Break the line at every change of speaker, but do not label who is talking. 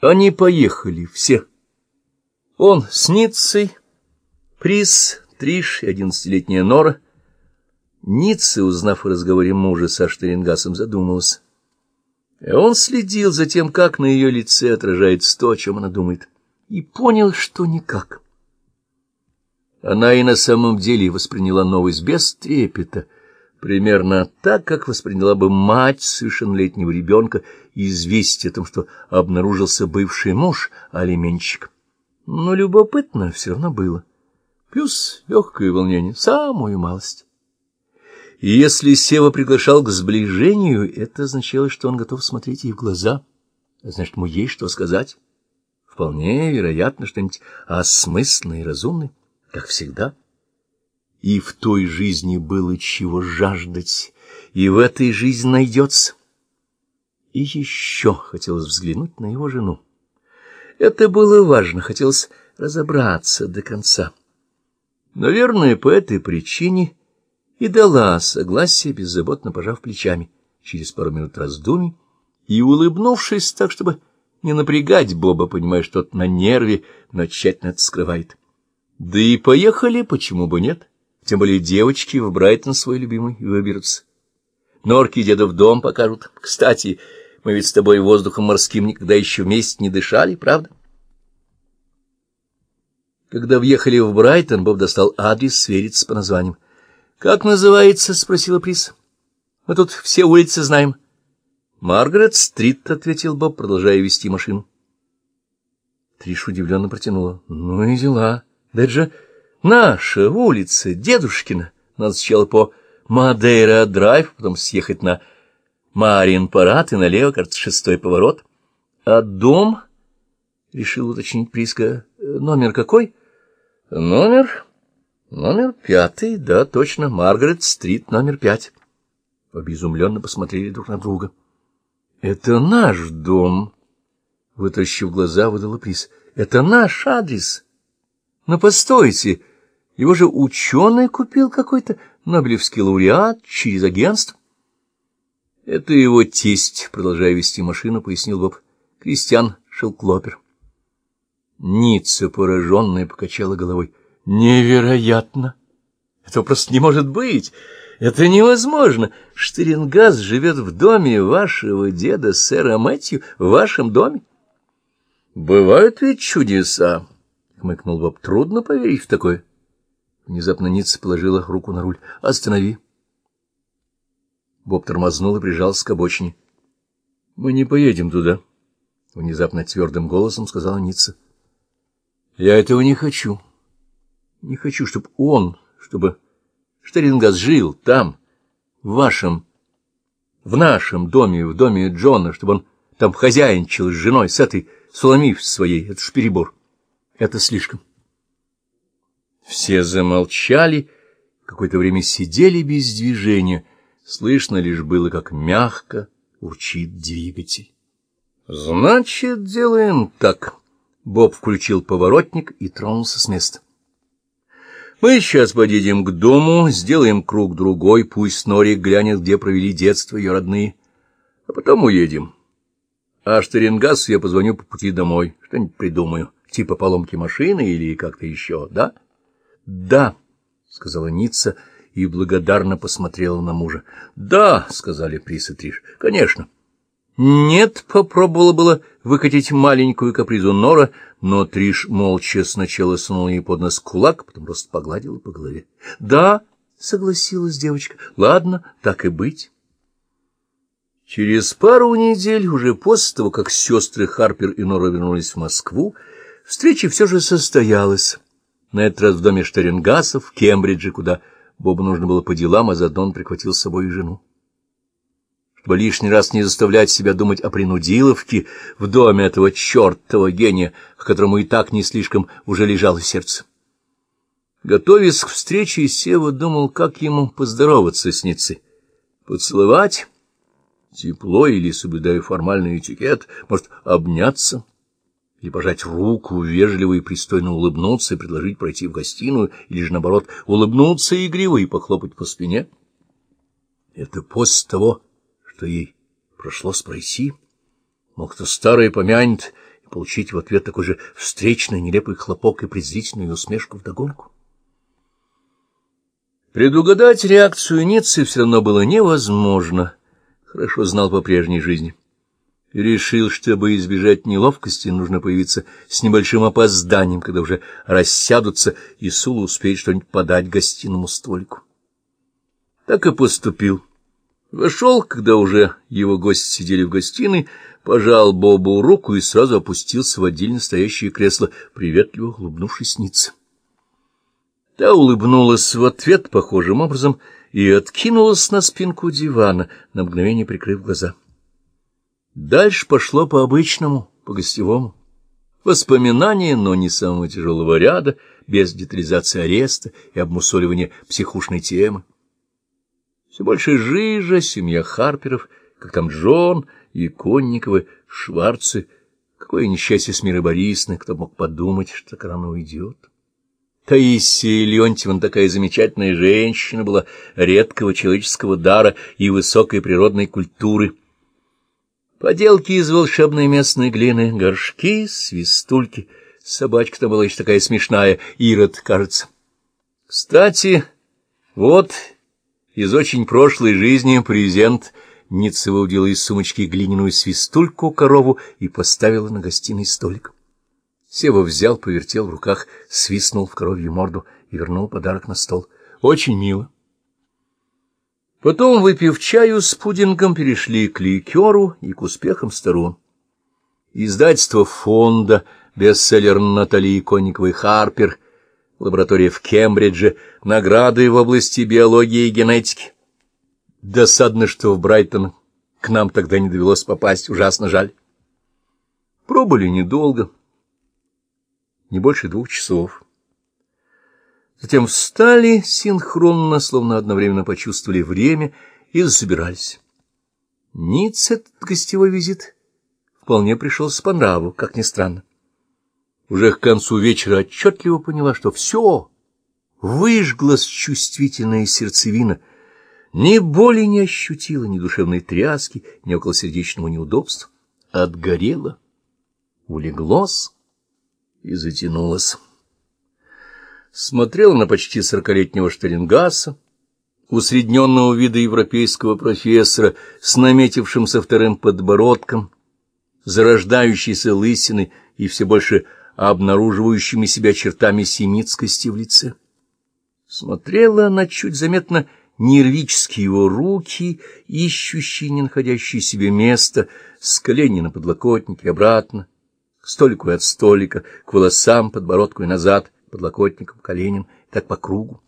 Они поехали все. Он с Ниццей, Приз, Триш и одиннадцатилетняя Нора. Ницца, узнав о разговоре мужа со Штерингасом, задумалась. И он следил за тем, как на ее лице отражается то, о чем она думает, и понял, что никак. Она и на самом деле восприняла новость без трепета, примерно так, как восприняла бы мать совершеннолетнего ребенка известие о том, что обнаружился бывший муж, алименщик. Но любопытно все равно было. Плюс легкое волнение, самую малость. Если Сева приглашал к сближению, это означало, что он готов смотреть ей в глаза, значит, ему есть что сказать. Вполне вероятно, что-нибудь осмысленное и разумное, как всегда. И в той жизни было чего жаждать, и в этой жизни найдется. И еще хотелось взглянуть на его жену. Это было важно, хотелось разобраться до конца. Наверное, по этой причине и дала согласие, беззаботно пожав плечами, через пару минут раздумий, и, улыбнувшись так, чтобы не напрягать Боба, понимая, что тот на нерве, но тщательно это скрывает. Да и поехали, почему бы нет? Тем более девочки в Брайтон свой любимый выберутся. Норки деда в дом покажут. Кстати, мы ведь с тобой воздухом морским никогда еще вместе не дышали, правда? Когда въехали в Брайтон, Боб достал адрес свериться по названиям. — Как называется? — спросила Прис. — Мы тут все улицы знаем. — Маргарет-стрит, — ответил Боб, продолжая вести машину. Триш удивленно протянула. — Ну и дела. Да это же наша улица, дедушкина. Надо сначала по Мадейра-драйв, потом съехать на Марин-парад и налево, кажется, шестой поворот. — А дом? — решил уточнить Приска. — Номер какой? — Номер... Номер пятый, да, точно, Маргарет-стрит, номер пять. Обезумленно посмотрели друг на друга. — Это наш дом, — вытащив глаза, выдала приз. — Это наш адрес. Но постойте, его же ученый купил какой-то Нобелевский лауреат через агентство. — Это его тесть, — продолжая вести машину, пояснил Боб. — Кристиан Шелклопер. Ницца, пораженная, покачала головой. — Невероятно! Это просто не может быть! Это невозможно! Штырингаз живет в доме вашего деда, сэра Мэтью, в вашем доме. Бывают ведь чудеса, — хмыкнул Боб. Трудно поверить в такое. Внезапно Ницца положила руку на руль. Останови. Боб тормознул и прижался к обочине. — Мы не поедем туда, — внезапно твердым голосом сказала Ницца. — Я этого не хочу. — не хочу, чтобы он, чтобы Штерингас жил там, в вашем, в нашем доме, в доме Джона, чтобы он там хозяйничал с женой, с этой Соломив своей. Это ж перебор. Это слишком. Все замолчали, какое-то время сидели без движения. Слышно лишь было, как мягко урчит двигатель. «Значит, делаем так». Боб включил поворотник и тронулся с места. Мы сейчас подъедем к дому, сделаем круг другой, пусть Норик глянет, где провели детство ее родные, а потом уедем. А Штерингасу я позвоню по пути домой, что-нибудь придумаю, типа поломки машины или как-то еще, да? — Да, — сказала Ницца и благодарно посмотрела на мужа. — Да, — сказали Прис и Триш, — конечно. — «Нет», — попробовала было выкатить маленькую капризу Нора, но Триш молча сначала сунула ей под нос кулак, потом просто погладила по голове. «Да», — согласилась девочка, — «ладно, так и быть». Через пару недель, уже после того, как сестры Харпер и Нора вернулись в Москву, встреча все же состоялась. На этот раз в доме Штерингасов, в Кембридже, куда Бобу нужно было по делам, а заодно он прихватил с собой и жену чтобы лишний раз не заставлять себя думать о принудиловке в доме этого чертова гения, к которому и так не слишком уже лежало сердце. Готовясь к встрече, Сева думал, как ему поздороваться с Ницей. Поцеловать? Тепло или, соблюдая формальный этикет, может, обняться? Или пожать руку, вежливо и пристойно улыбнуться и предложить пройти в гостиную, или же, наоборот, улыбнуться игриво и похлопать по спине? Это после того, что ей прошло пройти. Мог кто старый помянет, и получить в ответ такой же встречный нелепый хлопок и презрительную усмешку вдогонку. Предугадать реакцию Ниццы все равно было невозможно, хорошо знал по прежней жизни. Решил, чтобы избежать неловкости, нужно появиться с небольшим опозданием, когда уже рассядутся, и Сула успеет что-нибудь подать гостиному столику. Так и поступил. Вошел, когда уже его гости сидели в гостиной, пожал Бобу руку и сразу опустился в отдельно стоящее кресло, приветливо улыбнувшись Нице. Та улыбнулась в ответ похожим образом и откинулась на спинку дивана, на мгновение прикрыв глаза. Дальше пошло по-обычному, по-гостевому. Воспоминания, но не самого тяжелого ряда, без детализации ареста и обмусоливания психушной темы. Все больше жижа, семья Харперов, как там Джон, Иконниковы, Шварцы. Какое несчастье с Мирой Борисовной, кто мог подумать, что так рано уйдет. Таисия Леонтьевна такая замечательная женщина была, редкого человеческого дара и высокой природной культуры. Поделки из волшебной местной глины, горшки, свистульки. Собачка-то была еще такая смешная, Ирод, кажется. Кстати, вот из очень прошлой жизни презент — Ницца выудила из сумочки глиняную свистульку-корову и поставила на гостиный столик. Сева взял, повертел в руках, свистнул в коровью морду и вернул подарок на стол. Очень мило. Потом, выпив чаю с пудингом, перешли к ликеру и к успехам сторон. Издательство фонда, бестселлер Натальи Конниковой «Харпер», лаборатория в Кембридже, награды в области биологии и генетики. Досадно, что в Брайтон к нам тогда не довелось попасть, ужасно жаль. Пробыли недолго, не больше двух часов. Затем встали синхронно, словно одновременно почувствовали время и засобирались. Ниц этот гостевой визит вполне пришелся по нраву, как ни странно. Уже к концу вечера отчетливо поняла, что все выжглась чувствительная сердцевина — ни боли не ощутила, ни душевной тряски, ни околосердечного неудобства. Отгорела, улеглось и затянулась. Смотрела на почти сорокалетнего Штерингаса, усредненного вида европейского профессора с наметившимся вторым подбородком, зарождающейся лысиной и все больше обнаруживающими себя чертами семитскости в лице. Смотрела она чуть заметно нервические его руки, ищущие, не находящие себе места, с колени на подлокотнике обратно, к столику и от столика, к волосам, подбородку и назад, подлокотником, коленям, так по кругу.